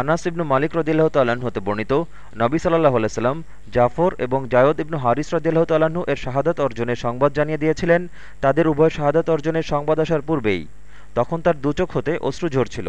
আনাস ইবনু মালিক রদিল্লাহ তাল্লাহ্ন হতে বর্ণিত, নবী সাল্লাহ আলাইসাল্লাম জাফর এবং জায়দ ইবনু হারিস রদিল্লাহ তাল্লাহ্ন এর শাহাদাত অর্জনের সংবাদ জানিয়ে দিয়েছিলেন। তাদের উভয় শাহাদাত অর্জনের সংবাদ আসার পূর্বেই। তখন তার দুচোখ হতে অশ্রু ঝরছিল।